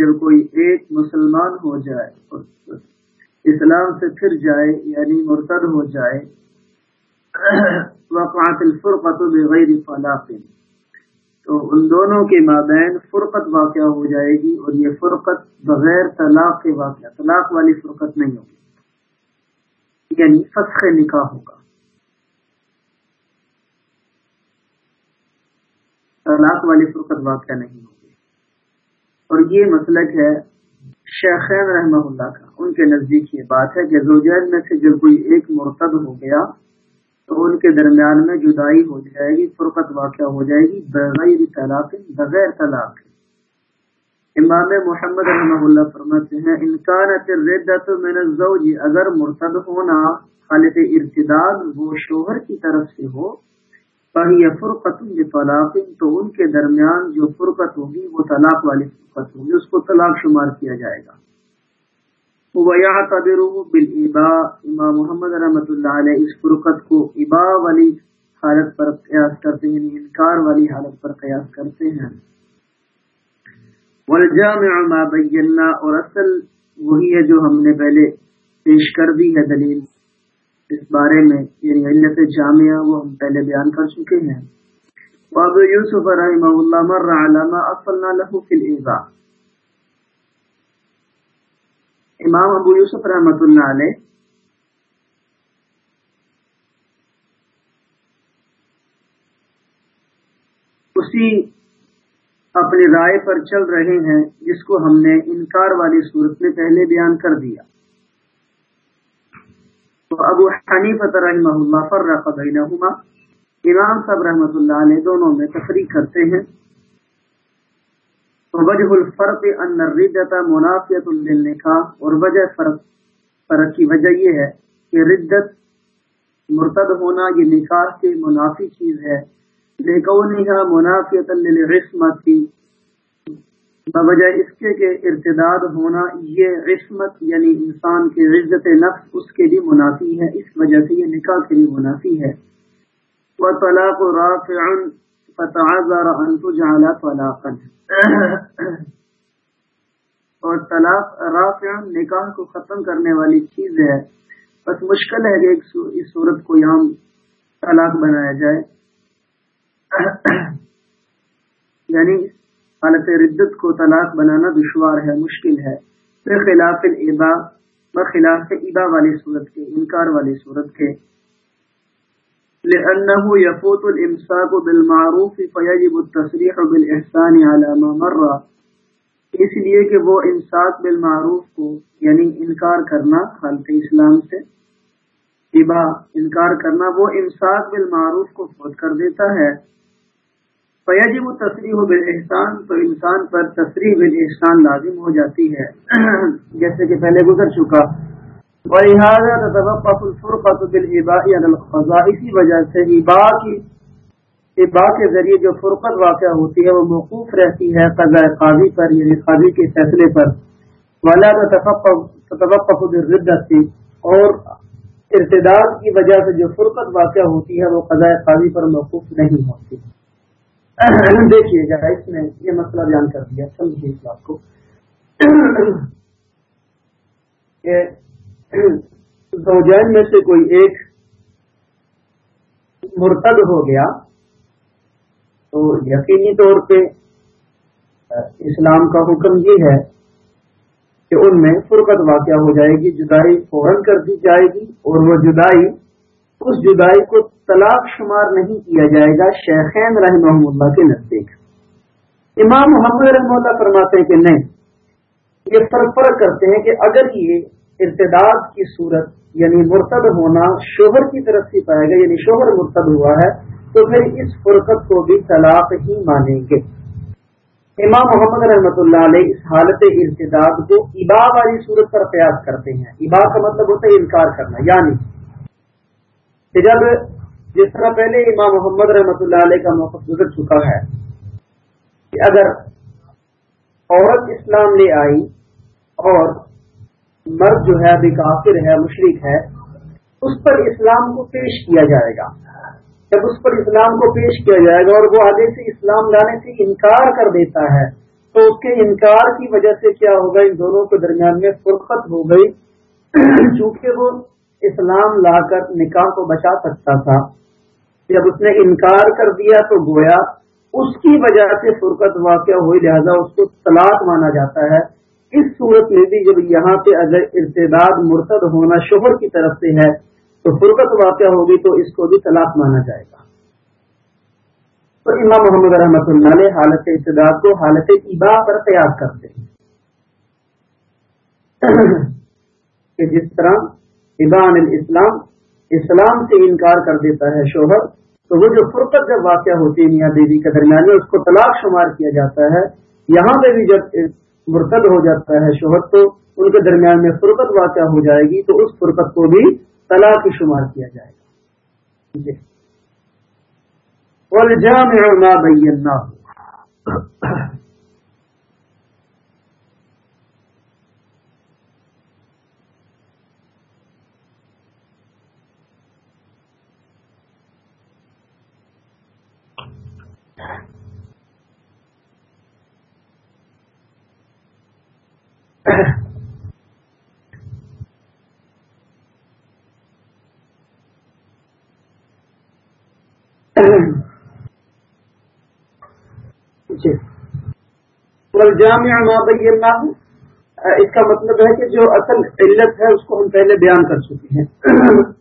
جب کوئی ایک مسلمان ہو جائے اسلام سے پھر جائے یعنی مرتد ہو جائے، وقعت الفرقت بغیر فلاق تو ان دونوں کے مابین فرقت واقع ہو جائے گی اور یہ فرقت بغیر طلاق کے واقعہ، طلاق والی فرقت نہیں ہوگی. یعنی فسخ نکاح ہوگا. طلاق والی فرقت واقع نہیں ہوگی اور یہ مسلک ہے شیخین رحمہ اللہ کا۔ ان کے نزدیک یہ بات ہے کہ زوجین میں سے جب کوئی ایک مرتد ہو گیا تو ان کے درمیان میں جدائی ہو جائے گی، فرقت واقع ہو جائے گی بغیر طلاق بغیر طلاق۔ امام محمد رحمہ اللہ فرماتے ہیں انکان من الزوج، اگر مرتد ہونا خالق ارتداد وہ شوہر کی طرف سے ہو فہی فرقت طلاق تو ان کے درمیان جو فرقت ہوگی، وہ طلاق والی فرقت ہوگی، اس کو طلاق شمار کیا جائے گا۔ بالبا امام محمد رحمۃ اللہ علیہ اس فرقت کو ابا والی حالت پر قیاس کرتے ہیں یعنی انکار والی حالت پر قیاس کرتے ہیں۔ ما بینا اور اصل وہی ہے جو ہم نے پہلے پیش کر دی ہے دلیل۔ اس بارے میں یعنی علت جامعہ وہ ہم پہلے بیان کر چکے ہیں۔ باب یوسف رحمہ اللہ مر علامہ اصلنا له فی الابا امام ابو یوسف رحمۃ اللہ علیہ اسی اپنی رائے پر چل رہے ہیں جس کو ہم نے انکار والی صورت میں پہلے بیان کر دیا۔ ابو حنیفت رحمہ اللہ فرق بینہما. امام صاحب رحمۃ اللہ علیہ دونوں میں تفریح کرتے ہیں. وجہ الفرق ان الردت منافیت للنکاح اور وجہ فرق فرق کی وجہ یہ ہے کہ ردت مرتد ہونا یہ نکاح سے منافی چیز ہے. لیکونہا منافیت للعصمت کی بوجہ اس کے کہ ارتداد ہونا یہ عصمت یعنی انسان کے عزت نفس اس کے لیے منافی ہے، اس وجہ سے یہ نکاح کے لیے منافی ہے۔ وطلاق رافع فتعذر ان تجعل طلاقا۔ اور طلاق رافع نکاح کو ختم کرنے والی چیز ہے۔ بس مشکل ہے کہ اس صورت کو یہاں طلاق بنایا جائے۔ یعنی حالت ردت کو طلاق بنانا دشوار ہے، مشکل ہے۔ پھر خلاف بخلاف ابا والی صورت کے، انکار والی صورت کے۔ لأنه يفوت الامساك بالمعروف فيجب التصريح بالاحسان على ما مر۔ اس لیے کہ وہ امساک بالمعروف کو یعنی انکار کرنا، خالق اسلام سے ابا انکار کرنا، وہ امساک بالمعروف کو فوت کر دیتا ہے۔ فیجب تصریح بالاحسان تو انسان پر تصریح بالاحسان لازم ہو جاتی ہے۔ جیسے کہ پہلے گزر چکا۔ ولہذا تتوقف الفرقة بالعباء على القضاء، اسی وجہ سے عباء کی عباء کے ذریعے جو فرقت واقع ہوتی ہے، وہ موقوف رہتی ہے قضاء قاضی پر یعنی قاضی کے فیصلے پر۔ ولا تتوقف بالردت اور ارتداد کی وجہ سے جو فرقت واقع ہوتی ہے، وہ قضاء قاضی پر موقوف نہیں ہوتی۔ دیکھیے گا، اس نے یہ مسئلہ بیان کر دیا، سمجھیے اس بات کو۔ زوجین میں سے کوئی ایک مرتد ہو گیا تو یقینی طور پہ، اسلام کا حکم یہ ہے کہ ان میں فرقت واقع ہو جائے گی، جدائی فوراً کر دی جائے گی اور وہ جدائی اس جدائی کو طلاق شمار نہیں کیا جائے گا، شیخین رحمہ اللہ کے نزدیک۔ امام محمد رحمہ اللہ فرماتے ہیں کہ نہیں۔ یہ فرق فرق کرتے ہیں کہ اگر یہ ارتداد کی صورت یعنی مرتد ہونا شوہر کی طرف سے پائے گا یعنی شوہر مرتد ہوا ہے، تو پھر اس فرقت کو بھی طلاق ہی مانیں گے۔ امام محمد رحمۃ اللہ علیہ اس حالت ارتداد کو ابا والی صورت پر قیاس کرتے ہیں۔ ابا کا مطلب ہوتا ہے انکار کرنا یعنی کہ جب جس طرح پہلے امام محمد رحمۃ اللہ علیہ کا موقف گزر چکا ہے، کہ اگر عورت اسلام لے آئی اور مرد جو ہے، ابھی کافر ہے مشرق ہے، اس پر اسلام کو پیش کیا جائے گا۔ جب اس پر اسلام کو پیش کیا جائے گا اور وہ آگے سے اسلام لانے سے انکار کر دیتا ہے، تو اس کے انکار کی وجہ سے کیا ہوگا؟ ان دونوں کے درمیان میں فرقت ہو گئی۔ چونکہ وہ اسلام لا کر نکاح کو بچا سکتا تھا۔ جب اس نے انکار کر دیا تو گویا اس کی وجہ سے فرقت واقع ہوئی، لہذا اس کو طلاق مانا جاتا ہے۔ اس صورت میں بھی جب یہاں پہ اگر ارتداد مرتد ہونا شوہر کی طرف سے ہے تو فرقت واقع ہوگی تو اس کو بھی طلاق مانا جائے گا۔ تو امام محمد رحمۃ اللہ علیہ حالت ارتداد کو حالت ابا پر تیار کرتے ہیں کہ جس طرح ابان الاسلام، اسلام سے انکار کر دیتا ہے شوہر، تو وہ جو فرقت جب واقع ہوتی ہے میاں بیوی کے درمیان میں، اس کو طلاق شمار کیا جاتا ہے۔ یہاں پہ بھی جب مرتد ہو جاتا ہے شوہر، تو ان کے درمیان میں فرقت واقع ہو جائے گی، تو اس فرقت کو بھی طلاق شمار کیا جائے گا۔ جی۔ جی۔ جامع بینا اس کا مطلب ہے کہ جو اصل علت ہے، اس کو ہم پہلے بیان کر چکے ہیں۔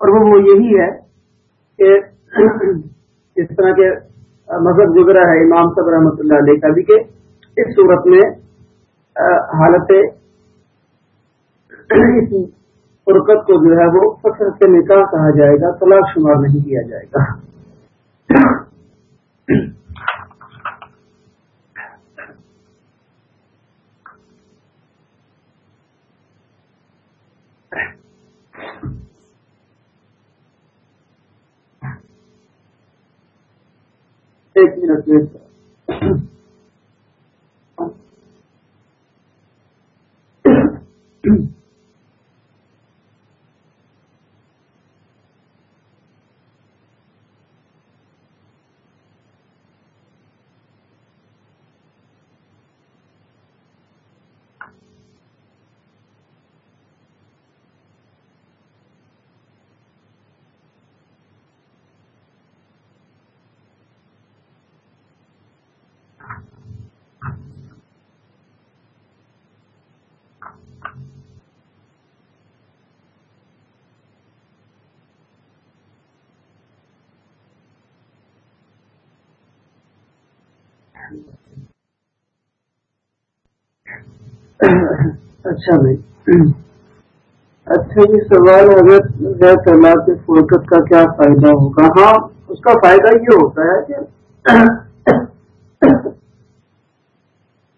اور وہ یہی ہے کہ اس طرح کے مذہب گزرا ہے، امام صاحب رحمۃ اللہ علیہ کا بھی کہ اس صورت میں حالت فرقت کو جو ہے وہ فخر سے نکاح کہا جائے گا، طلاق شمار نہیں کیا جائے گا۔ ایک اچھا بھائی۔ اچھا یہ سوال اگر غیر طلاق کے فرقت کا کیا فائدہ ہوگا؟ ہاں اس کا فائدہ یہ ہوتا ہے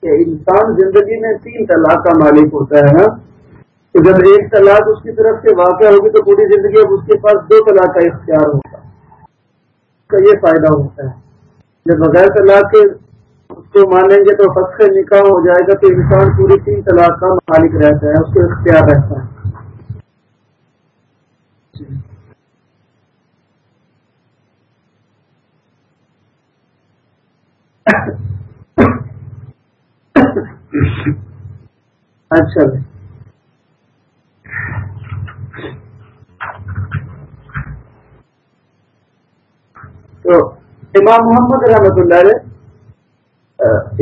کہ انسان زندگی میں تین طلاق کا مالک ہوتا ہے جب ایک طلاق اس کی طرف سے واقع ہوگی تو پوری زندگی اب اس کے پاس دو طلاق کا اختیار ہوگا، اس کا یہ فائدہ ہوتا ہے۔ جب بغیر طلاق کے اس کو مانیں گے تو فخر نکاح ہو جائے گا، تو انسان پوری تین طلاق کا مالک رہتا ہے، اس کو اختیار رہتا ہے۔ اچھا جی۔ تو امام محمد رحمت اللہ علیہ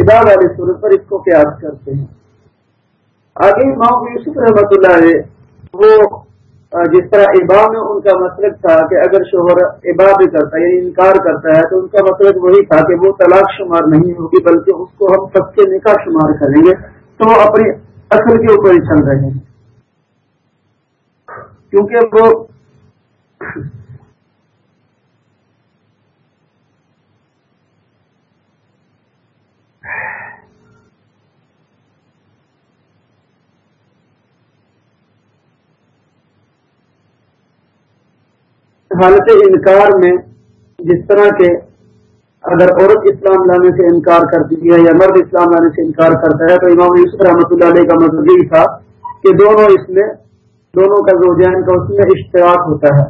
ادار والی صورت پر اس کو قیاس کرتے ہیں۔ آگے امام یوسف رحمۃ اللہ علیہ، وہ جس طرح ابا میں ان کا مطلب تھا کہ اگر شوہر ابا بھی کرتا ہے یعنی انکار کرتا ہے، تو ان کا مطلب وہی تھا کہ وہ طلاق شمار نہیں ہوگی، بلکہ اس کو ہم سب کے نکاح شمار کریں گے، تو وہ اپنی اصل کے اوپر ہی چل رہے ہیں۔ کیونکہ وہ حالت انکار میں جس طرح کے اگر عورت اسلام لانے سے انکار کرتی ہے یا مرد اسلام لانے سے انکار کرتا ہے، تو امام یوسف رحمۃ اللہ علیہ کا مطلب یہی تھا کہ دونوں اس میں، دونوں کا زوجین کا اس میں اشتراک ہوتا ہے۔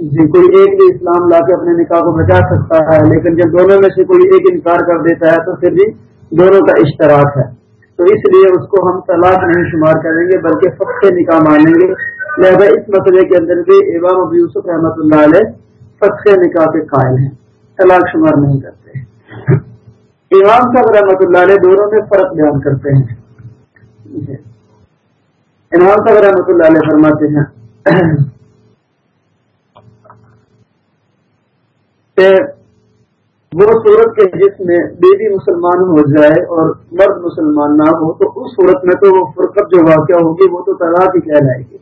جی کوئی ایک بھی اسلام لا کے اپنے نکاح کو بچا سکتا ہے، لیکن جب دونوں میں سے کوئی ایک انکار کر دیتا ہے، تو پھر بھی دونوں کا اشتراک ہے۔ تو اس لیے اس کو ہم طلاق نہیں شمار کریں گے، بلکہ سب سے نکاح مانیں گے۔ لہذا اس مسئلے کے اندر بھی امام ابو یوسف رحمۃ اللہ علیہ سب نکاح کے قائل ہیں، طلاق شمار نہیں کرتے۔ امام صاحب رحمۃ اللہ علیہ دونوں میں فرق بیان کرتے ہیں۔ امام صاحب رحمۃ اللہ علیہ فرماتے ہیں کہ وہ صورت کے جس میں بیوی مسلمان ہو جائے اور مرد مسلمان نہ ہو، تو اس صورت میں تو وہ فرقت جو واقعہ ہوگی وہ تو طلاق ہی کہلائے گی۔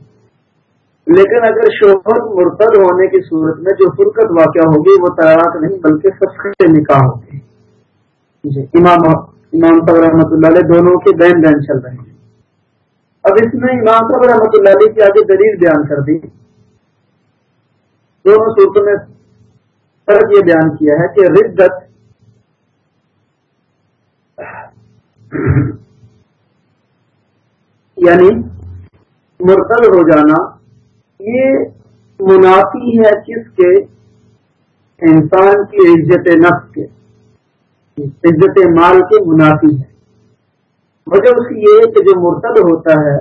لیکن اگر شوہر مرتد ہونے کی صورت میں جو فرقت واقعہ ہوگی، وہ طلاق نہیں، بلکہ سب سے نکاح ہوگی۔ جی امام امام صاحب رحمۃ اللہ علیہ دونوں کے بین بین چل رہے ہیں۔ اب اس میں امام صاحب رحمۃ اللہ علیہ کی آگے دلیل بیان کر دی۔ دونوں صورتوں میں فرق یہ بیان کیا ہے کہ ردت یعنی مرتد ہو جانا یہ منافی ہے کس کے؟ انسان کی عزت نفس کے۔ عزت مال کے منافی ہے۔ وجہ اس کی یہ کہ جو مرتد ہوتا ہے،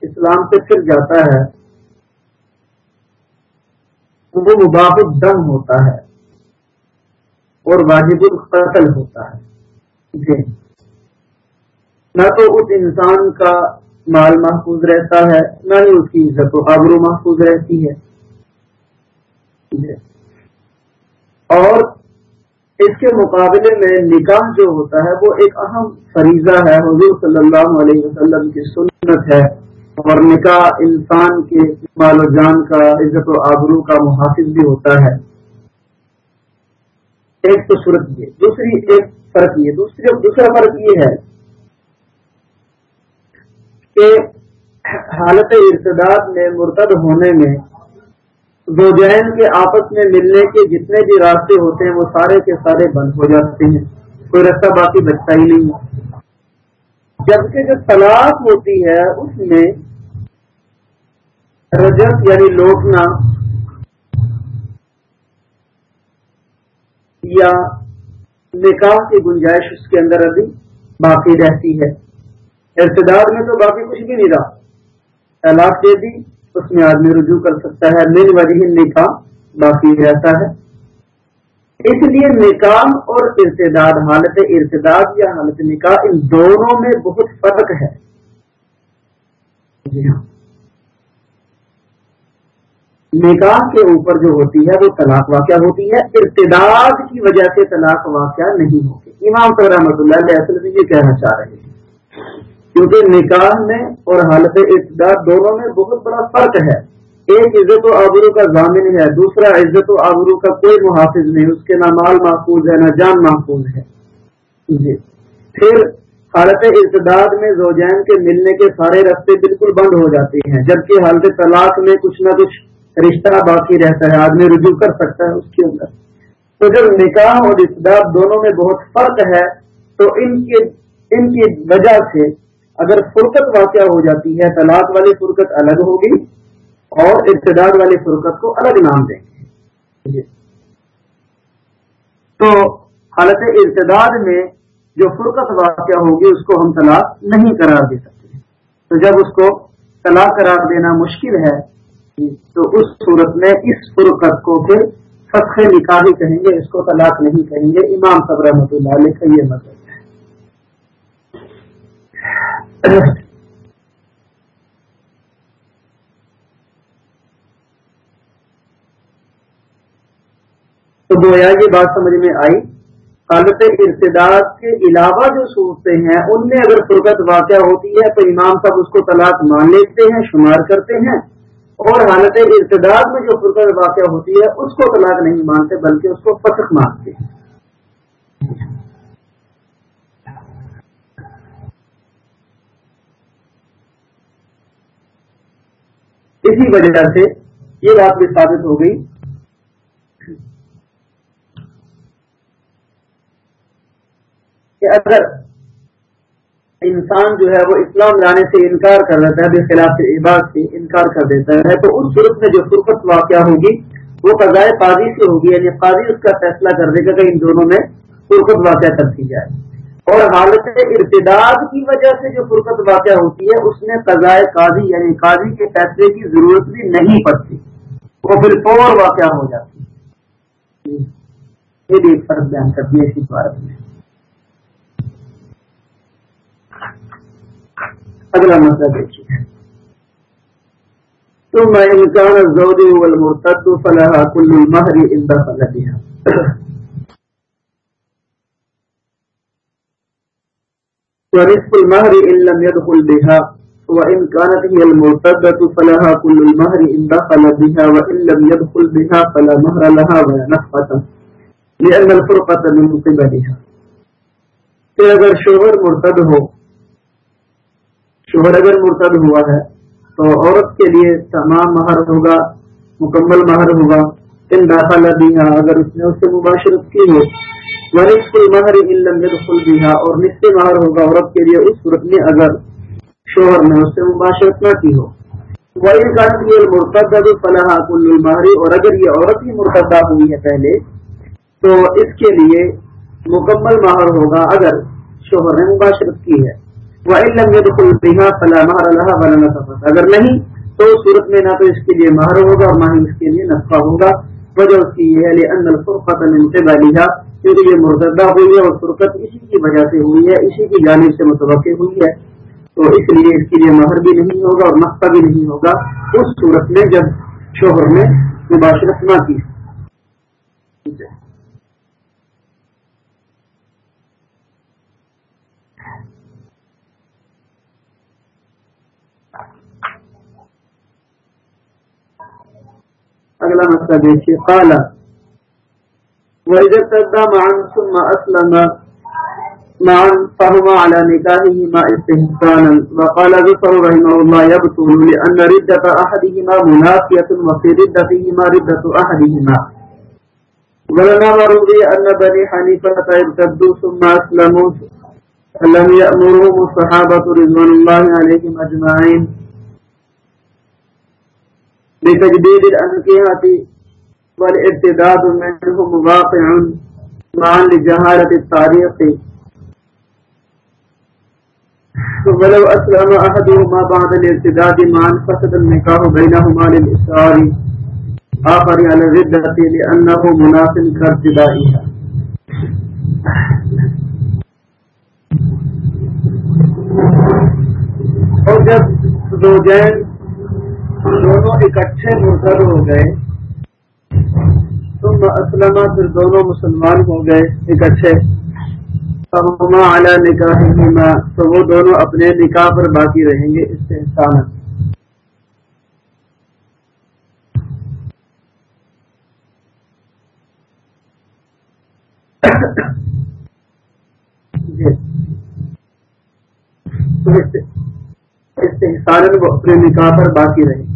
اسلام سے پھر جاتا ہے، وہ مباح الدم ہوتا ہے اور واجب القتل ہوتا ہے۔ جی۔ نہ تو اس انسان کا مال محفوظ رہتا ہے، نہ ہی اس کی عزت و آبرو محفوظ رہتی ہے۔ اور اس کے مقابلے میں نکاح جو ہوتا ہے، وہ ایک اہم فریضہ ہے۔ حضور صلی اللہ علیہ وسلم کی سنت ہے۔ اور نکاح انسان کے مال و جان کا، عزت و آبرو کا محافظ بھی ہوتا ہے۔ ایک تو صورت یہ، دوسری ایک فرق یہ، دوسری دوسرا فرق یہ ہے کہ حالت ارتداد میں مرتد ہونے میں دو جین کے آپس میں ملنے کے جتنے بھی راستے ہوتے ہیں وہ سارے کے سارے بند ہو جاتے ہیں۔ کوئی رستہ باقی بچتا ہی نہیں۔ جبکہ جو طلاق ہوتی ہے اس میں رجت یعنی لوٹنا یا نکاح کی گنجائش اس کے اندر ابھی باقی رہتی ہے۔ ارتدار میں تو باقی کچھ بھی نہیں رہا۔ طلاق دے دی، اس میں آدمی رجوع کر سکتا ہے۔ من وجہ نکاح باقی رہتا ہے۔ اس لیے نکاح اور ارتداد، حالت ارتداد یا حالت نکاح، ان دونوں میں بہت فرق ہے۔ جی ہاں۔ نکاح کے اوپر جو ہوتی ہے، وہ طلاق واقعہ ہوتی ہے۔ ارتداد کی وجہ سے طلاق واقعہ نہیں ہوتی۔ امام صاحب رحمۃ اللہ علیہ اصل میں یہ کہنا چاہ رہے ہیں۔ کیونکہ نکاح میں اور حالت ارتداد دونوں میں بہت بڑا فرق ہے۔ ایک عزت و آبرو کا ضامن ہے، دوسرا عزت و آبرو کا کوئی محافظ نہیں، اس کے نہ مال محفوظ ہے، نہ جان محفوظ ہے۔ جی۔ پھر حالت ارتداد میں زوجین کے ملنے کے سارے رستے بالکل بند ہو جاتے ہیں، جبکہ حالت طلاق میں کچھ نہ کچھ رشتہ باقی رہتا ہے، آدمی رجوع کر سکتا ہے اس کے اندر۔ تو جب نکاح اور اقدار دونوں میں بہت فرق ہے، تو ان کے ان کی وجہ سے اگر فرقت واقع ہو جاتی ہے، طلاق والی فرقت الگ ہوگی اور ابتدار والی فرقت کو الگ نام دیں گے۔ جی۔ تو حالت ارتداد میں جو فرقت واقع ہوگی، اس کو ہم طلاق نہیں قرار دے سکتے۔ تو جب اس کو طلاق قرار دینا مشکل ہے جی، تو اس صورت میں اس فرقت کو پھر فخ نکاح کہیں گے، اس کو طلاق نہیں کہیں گے۔ امام صبر رحمۃ اللہ علیہ کا یہ مطلب تو گویا یہ بات سمجھ میں آئی۔ حالت ارتداد کے علاوہ جو صورتیں ہیں، ان میں اگر فرقت واقع ہوتی ہے تو امام صاحب اس کو طلاق مان لیتے ہیں، شمار کرتے ہیں۔ اور حالت ارتداد میں جو فرقت واقع ہوتی ہے، اس کو طلاق نہیں مانتے، بلکہ اس کو فسخ مانتے ہیں۔ اسی وجہ سے یہ بات بھی ثابت ہو گئی۔ کہ اگر انسان جو ہے وہ اسلام لانے سے انکار کر دیتا ہے خلاف عباد سے انکار کر دیتا ہے، تو اس صورت میں جو فرقت واقع ہوگی، وہ قضائے قاضی سے ہوگی یعنی قاضی اس کا فیصلہ کر دے گا کہ ان دونوں میں فرقت واقع کر دی جائے۔ اور حالت ارتداد کی وجہ سے جو فرقت واقع ہوتی ہے، اس میں قضائے قاضی یعنی قاضی کے فیصلے کی ضرورت بھی نہیں پڑتی۔ وہ پھر فور واقع ہو جاتی یہ بھی ایک فرق بیان کرتی ہے، اسی بارے میں۔ اگلا مسئلہ دیکھیے۔ ثم إن كان الزوج هو المرتد فلها كل المهر إن دخل بها ورزق المهر إن لم يدخل بها، وإن كانت هي المرتدة فلها كل المهر إن دخل بها، وإن لم يدخل بها فلا مهر لها ولا نفقة، لأن الفرقة من قبلها. کہ اگر شوہر مرتد ہو، شوہر اگر مرتد ہوا ہے، تو عورت کے لیے تمام مہر ہوگا، مکمل مہر ہوگا، ان داخلہ دیہا اگر اس نے اس سے مباشرت کی ہو ورث مہر علم خل دیہا اور نصف مہر ہوگا عورت کے لیے اس صورت میں اگر شوہر نے اس سے مباشرت نہ کی ہو۔ وہی کارن یہ مرتد فلاح کل المہری اور اگر یہ عورت ہی مرتدہ ہوئی ہے پہلے، تو اس کے لیے مکمل مہر ہوگا اگر شوہر نے مباشرت کی ہے۔ اگر نہیں، تو اس صورت میں نہ تو اس کے لیے مہر ہوگا اور نہ ہی اس کے لیے نفع ہوگا۔ وجہ اس کی یہ ہے کیونکہ یہ مرتدہ ہوئی ہے اور فرقت اسی کی وجہ سے ہوئی ہے، اسی کی جانب سے متوقع ہوئی ہے۔ تو اس لیے اس کے لیے مہر بھی نہیں ہوگا اور نفع بھی نہیں ہوگا۔ اس صورت میں جب شوہر نے مباشرت نہ کی۔ اگلا مسئلہ دیکھیے۔ وإذا ارتد معا ثم أسلم معا فهما على نكاحهما استهزانا وقال ذكر رحمه الله يبطل لأن ردة أحدهما منافية وفي ردتهما ردة أحدهما. ولنا مرضي أن بني حنيفة ارتدوا ثم أسلموا فلم يأمرهم الصحابة رضوان الله عليهم أجمعين. بتجديد الأنكهة والارتداد منهم واقع معا لجهالة التاريخ. ولو أسلم أحدهما بعد الارتداد معا فسد النكاح بينهما للإسرار. آخر على الردة لأنه مناف كارتدائها اور جب زوجین دونوں اکٹھے مرتد ہو گئے تم اسلم پھر دونوں مسلمان ہو گئے اکٹھے اعلیٰ نکاح تو وہ دونوں اپنے نکاح پر باقی رہیں گے، اس سے انسان جی۔ استحسان وہ اپنے نکاح پر باقی رہیں۔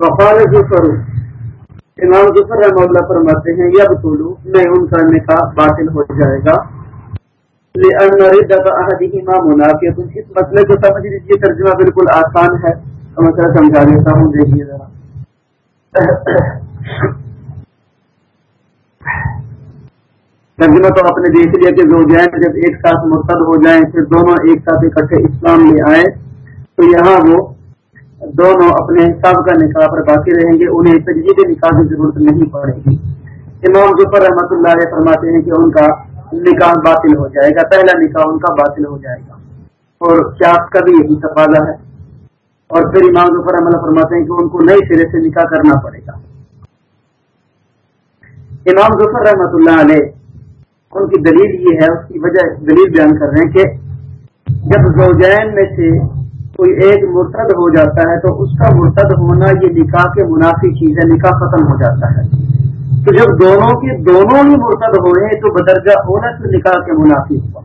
گے وقال ظفر امام ظفر رحمہ اللہ فرماتے ہیں یا بطولو میں ان کا نکاح باطل ہو جائے گا۔ منافع اس مسئلے کو سمجھ لیجیے ترجمہ بالکل آسان ہے۔ مسئلہ سمجھا لیتا ہوں، دیکھیے ذرا۔ ترجمہ تو آپ نے دیکھ لیا کہ دو جائیں جب ایک ساتھ مرتد ہو جائیں، پھر دونوں ایک ساتھ اکٹھے اسلام لے آئے تو یہاں وہ دونوں اپنے حساب کا نکاح پر باقی رہیں گے، انہیں تجدید نکاح کی ضرورت نہیں پڑے گی امام ظفر رحمۃ اللہ علیہ فرماتے ہیں کہ ان کا نکاح باطل ہو جائے گا، پہلا نکاح ان کا باطل ہو جائے گا۔ اور کیا کا بھی یہی تقاضا ہے؟ اور پھر امام ظفر رحمۃ اللہ فرماتے ہیں کہ ان کو نئے سرے سے نکاح کرنا پڑے گا۔ امام ظفر رحمۃ اللہ علیہ، ان کی دلیل یہ ہے، اس کی وجہ دلیل بیان کر رہے ہیں کہ جب زوجین میں سے کوئی ایک مرتد ہو جاتا ہے تو اس کا مرتد ہونا یہ نکاح کے منافی چیز ہے، نکاح ختم ہو جاتا ہے۔ تو جب دونوں کی دونوں ہی مرتد ہوئے تو بدرجہ ہونا تو نکاح کے منافی ہوا۔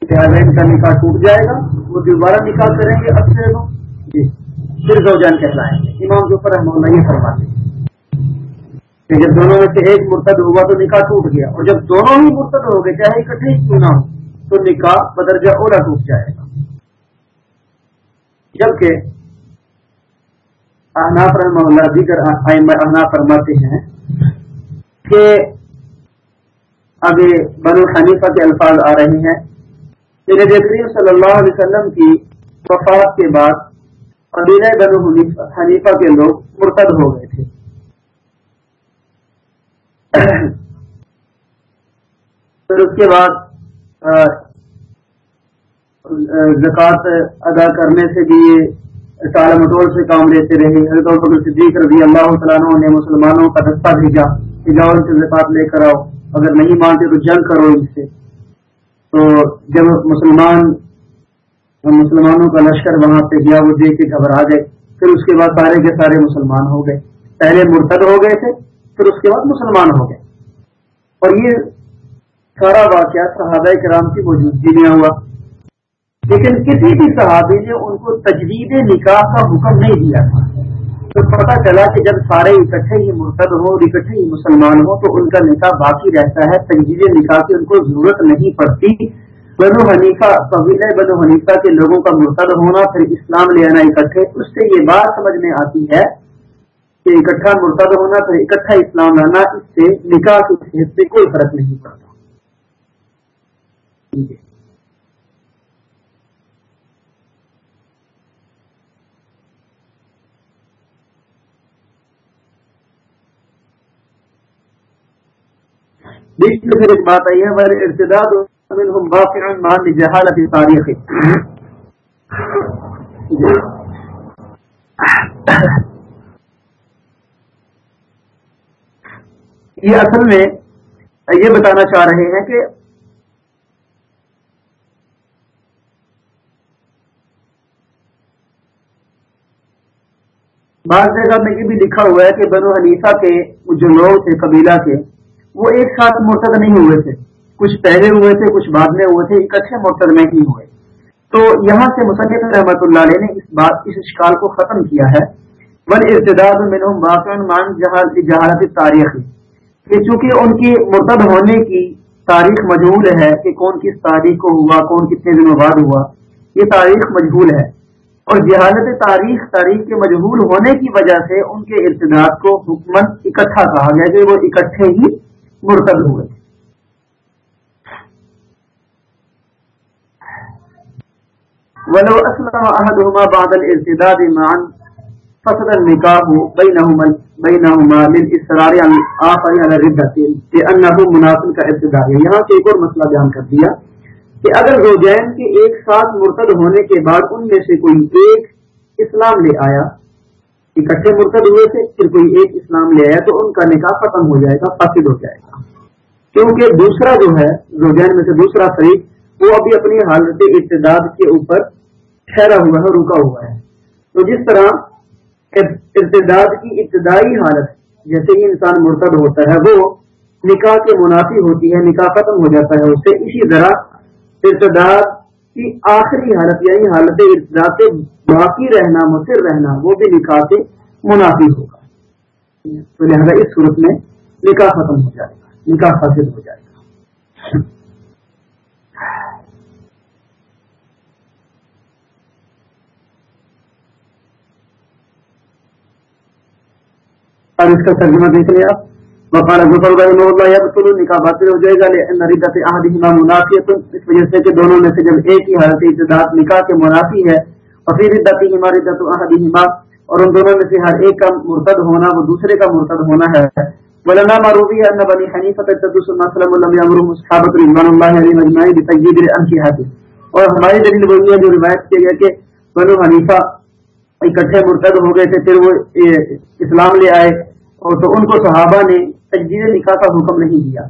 ان کا نکاح ٹوٹ جائے گا؟ وہ دوبارہ نکاح کریں گے اب سے جی۔ پھر زوجین کہلائیں گے۔ امام جو پر یہ فرماتے ہیں۔ کہ جب دونوں میں سے ایک مرتد ہوا تو نکاح ٹوٹ گیا۔ اور جب دونوں ہی مرتد ہو گئے، چاہے اکٹھے ہی کیوں نہ ہو تو نکاح بدرجہ اولا ٹوٹ جائے گا۔ جبکہ احناف رحمہ اللہ دیگر احناف فرماتے ہیں کہ ابھی بنو حنیفہ کے الفاظ آ رہے ہیں میرے کریم صلی اللہ علیہ وسلم کی وفات کے بعد قبیلہ بنو حنیفہ کے لوگ مرتد ہو گئے تھے۔ پھر اس کے بعد زکوٰۃ ادا کرنے سے بھی ٹال مٹول سے کام لیتے رہے۔ حضرت صدیق رضی اللہ تعالیٰ نے مسلمانوں کا دستہ بھیجا کہ جاؤ ان سے زکوٰۃ لے کر آؤ، اگر نہیں مانتے تو جنگ کرو ان سے۔ تو جب مسلمان مسلمانوں کا لشکر وہاں پہ گیا، وہ دیکھ کے گھبرا گئے۔ پھر اس کے بعد سارے کے سارے مسلمان ہو گئے۔ پہلے مرتد ہو گئے تھے، پھر اس کے بعد مسلمان ہو گئے۔ اور یہ سارا واقعہ صحابہ کرام کی موجودگی میں ہوا۔ لیکن کسی بھی صحابی نے ان کو تجوید نکاح کا حکم نہیں دیا تھا۔ تو پتا چلا کہ جب سارے اکٹھے ہی مرتد ہو اور اکٹھے ہی مسلمان ہو تو ان کا نکاح باقی رہتا ہے، تجوید نکاح کی ان کو ضرورت نہیں پڑتی۔ بنو حنیفہ قبیل بنو حنیفہ کے لوگوں کا مرتد ہونا، پھر اسلام لے آنا اکٹھے۔ اس سے یہ بات سمجھ میں آتی ہے کہ اکٹھا مرتد ہونا پھر اکٹھا اسلام لانا، اس سے نکاح کی صحت سے کوئی فرق نہیں پڑتا۔ بیچ میں پھر ایک بات آئی ہے ہمارے ارتداد مان جہالت تاریخ یہ اصل میں یہ بتانا چاہ رہے ہیں کہ بعض جگہ میں یہ بھی لکھا ہوا ہے کہ بنو حنیفہ کے جو لوگ تھے، قبیلہ کے وہ ایک ساتھ مرتد نہیں ہوئے تھے۔ کچھ پہلے ہوئے تھے، کچھ بعد میں ہوئے تھے، اکٹھے مرتد میں ہی ہوئے۔ تو یہاں سے مصنف رحمۃ اللہ علیہ نے اس بات، اس اشکال کو ختم کیا ہے۔ بل ارتداد مان جہالت تاریخ۔ کہ چونکہ ان کی مرتد ہونے کی تاریخ مجہول ہے کہ کون کس تاریخ کو ہوا، کون کتنے دنوں بعد ہوا، یہ تاریخ مجہول ہے۔ اور جہالت تاریخ تاریخ کے مجہول ہونے کی وجہ سے ان کے ارتداد کو حکمن اکٹھا کہا گیا کہ وہ اکٹھے ہی مرتد ہوئے۔ ولو اسلم احدهما بعد الارتداد معا، فسد النكاح بينهما بينهما للاصرار على الاخر على الردة لانه مناسب کا ارتداد ہے یہاں سے ایک اور مسئلہ بیان کر دیا کہ اگر زوجین کے ایک ساتھ مرتد ہونے کے بعد ان میں سے کوئی ایک اسلام لے آیا اکٹھے مرتد ہوئے تھے، پھر کوئی ایک اسلام لے آیا تو ان کا نکاح ختم ہو جائے گا، فاسد ہو جائے گا۔ کیونکہ دوسرا جو ہے روزین میں سے دوسرا فریق وہ ابھی اپنی حالت ارتداد کے اوپر ٹھہرا ہوا ہے، رکا ہوا ہے۔ تو جس طرح ارتداد کی ابتدائی حالت، جیسے ہی انسان مرتد ہوتا ہے، وہ نکاح کے منافی ہوتی ہے، نکاح ختم ہو جاتا ہے، اس سے اسی طرح ارتداد کی آخری حالت یعنی حالت ارتداد سے باقی رہنا، مصر رہنا، وہ بھی نکاح سے منافی ہوگا۔ تو لہٰذا اس صورت میں نکاح ختم ہو جائے گا، نکاح فاسد ہو جائے گا۔ اور اس کا ترجمہ دیکھ لیں آپ۔ وقال ظفر رحمہ اللہ یبطل نکاح باطل ہو جائے گا لان ردت احدهما منافیت اس وجہ سے کہ دونوں میں سے جب ایک ہی حالت ابتداء نکاح کے منافی ہے اور پھر ردتهما ردت احدهما، اور ان دونوں میں سے ہر ایک کا مرتد ہونا، وہ دوسرے کا مرتد ہونا ہے۔ ولنا معروفی ان بني حنیفہ تدس المسلم ولم يامر مصحابۃ رضوان الله علیهم اجمعین بتجدید الانکحات اور ہماری دلیل وہی ہے جو روایت کیا گیا کہ بنو حنیفہ اکٹھے مرتد ہو گئے تھے، پھر وہ اسلام لے آئے، اور تو ان کو صحابہ نے تجدید نکاح کا حکم نہیں دیا۔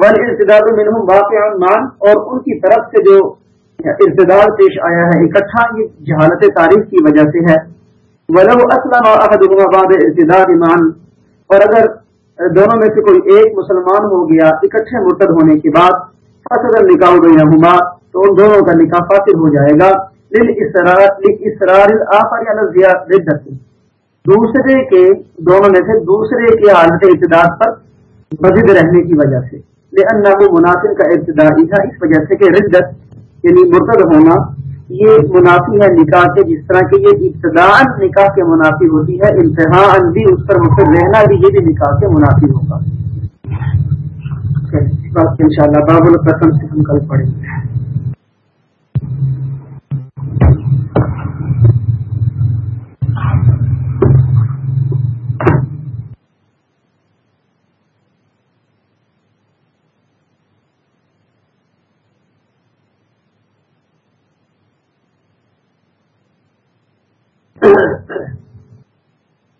ول ارتداد منہم واقع مان، اور ان کی طرف سے جو ارتداد پیش آیا ہے، اکٹھا یہ جہالت تاریخ کی وجہ سے ہے۔ ولو اسلم احدهما بعد ارتداد مان، اور اگر دونوں میں سے کوئی ایک مسلمان ہو گیا اکٹھے مرتد ہونے کے بعد فصل نکاح گئی ہما تو ان دونوں کا نکاح فاصل ہو جائے گا۔ دوسرے کے دونوں میں سے دوسرے کے حالت ابتداد پر مزید رہنے کی وجہ سے وہ مناسب کا ابتدائی تھا، اس وجہ سے کہ ردت یعنی مرتد ہونا، یہ منافی ہے نکاح کے، جس طرح کہ یہ ابتدا نکاح کے منافی ہوتی ہے امتحان بھی اس پر مقصد رہنا بھی یہ بھی نکاح کے منافی ہوگا۔ ان شاء اللہ باب القسم سے ہم کل پڑھیں گے۔ ہاں سر